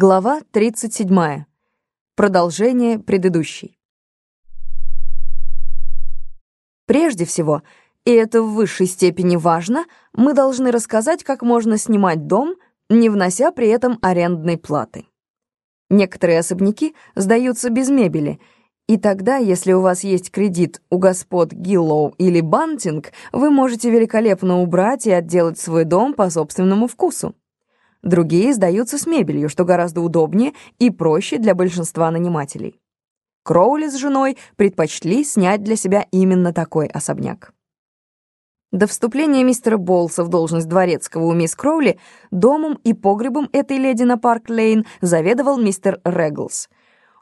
Глава 37. Продолжение предыдущей. Прежде всего, и это в высшей степени важно, мы должны рассказать, как можно снимать дом, не внося при этом арендной платы. Некоторые особняки сдаются без мебели, и тогда, если у вас есть кредит у господ Гиллоу или Бантинг, вы можете великолепно убрать и отделать свой дом по собственному вкусу. Другие сдаются с мебелью, что гораздо удобнее и проще для большинства нанимателей. Кроули с женой предпочли снять для себя именно такой особняк. До вступления мистера Болса в должность дворецкого у мисс Кроули домом и погребом этой леди на Парк-Лейн заведовал мистер Реглс.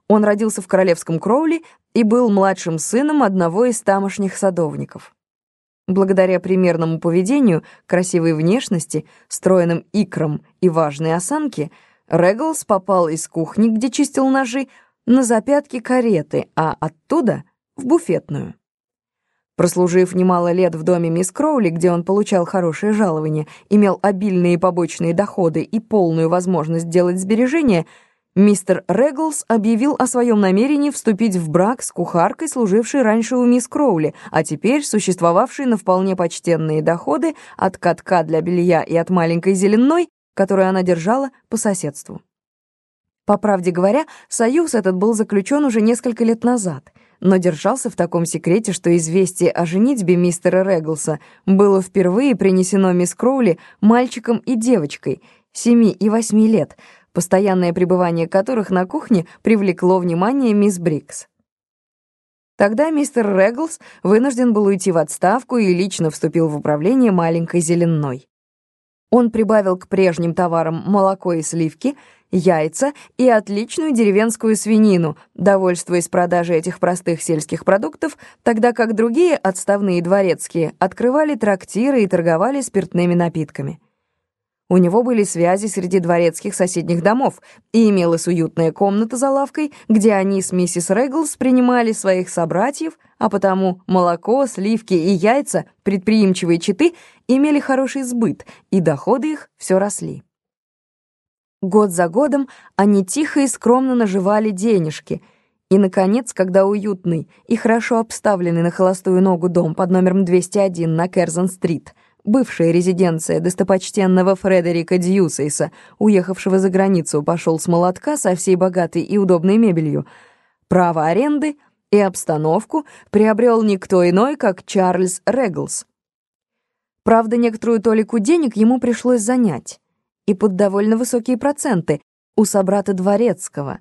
Он родился в королевском Кроули и был младшим сыном одного из тамошних садовников. Благодаря примерному поведению, красивой внешности, стройным икрам и важной осанке, Реглс попал из кухни, где чистил ножи, на запятки кареты, а оттуда — в буфетную. Прослужив немало лет в доме мисс Кроули, где он получал хорошее жалование, имел обильные побочные доходы и полную возможность делать сбережения — Мистер Реглс объявил о своем намерении вступить в брак с кухаркой, служившей раньше у мисс Кроули, а теперь существовавшей на вполне почтенные доходы от катка для белья и от маленькой зеленой, которую она держала по соседству. По правде говоря, союз этот был заключен уже несколько лет назад, но держался в таком секрете, что известие о женитьбе мистера Реглса было впервые принесено мисс Кроули мальчиком и девочкой, семи и восьми лет — постоянное пребывание которых на кухне привлекло внимание мисс Брикс. Тогда мистер Реглс вынужден был уйти в отставку и лично вступил в управление маленькой зеленой. Он прибавил к прежним товарам молоко и сливки, яйца и отличную деревенскую свинину, довольствуясь продажей этих простых сельских продуктов, тогда как другие отставные дворецкие открывали трактиры и торговали спиртными напитками. У него были связи среди дворецких соседних домов, и имелась уютная комната за лавкой, где они с миссис Реглс принимали своих собратьев, а потому молоко, сливки и яйца предприимчивые читы имели хороший сбыт, и доходы их все росли. Год за годом они тихо и скромно наживали денежки, и, наконец, когда уютный и хорошо обставленный на холостую ногу дом под номером 201 на Керзон-стрит — бывшая резиденция достопочтенного Фредерика Дьюсейса, уехавшего за границу, пошел с молотка со всей богатой и удобной мебелью. Право аренды и обстановку приобрел никто иной, как Чарльз Реглс. Правда, некоторую толику денег ему пришлось занять, и под довольно высокие проценты, у собрата Дворецкого,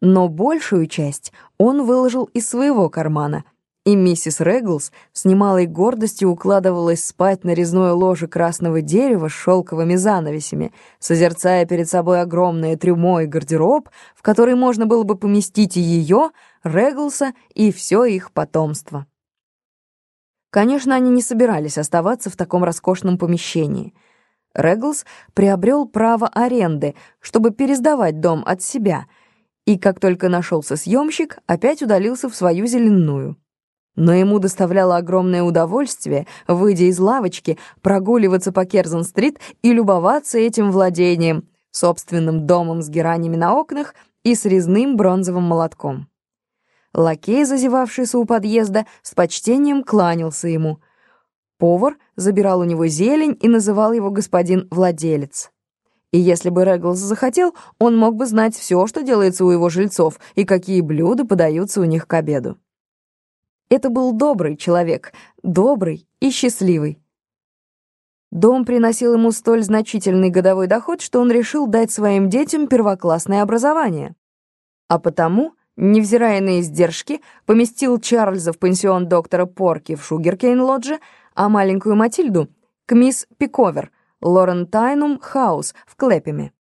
но большую часть он выложил из своего кармана — и миссис Реглс с немалой гордостью укладывалась спать на резное ложе красного дерева с шелковыми занавесями, созерцая перед собой огромное трюмо и гардероб, в который можно было бы поместить и ее, Реглса, и все их потомство. Конечно, они не собирались оставаться в таком роскошном помещении. Реглс приобрел право аренды, чтобы пересдавать дом от себя, и как только нашелся съемщик, опять удалился в свою зеленую но ему доставляло огромное удовольствие, выйдя из лавочки, прогуливаться по Керзон-стрит и любоваться этим владением, собственным домом с геранями на окнах и с резным бронзовым молотком. Лакей, зазевавшийся у подъезда, с почтением кланялся ему. Повар забирал у него зелень и называл его господин владелец. И если бы Реглс захотел, он мог бы знать все, что делается у его жильцов и какие блюда подаются у них к обеду. Это был добрый человек, добрый и счастливый. Дом приносил ему столь значительный годовой доход, что он решил дать своим детям первоклассное образование. А потому, невзирая на издержки, поместил Чарльза в пансион доктора Порки в Шугеркейн-лодже, а маленькую Матильду — к мисс Пиковер, Лорен Тайнум Хаус в Клэпеме.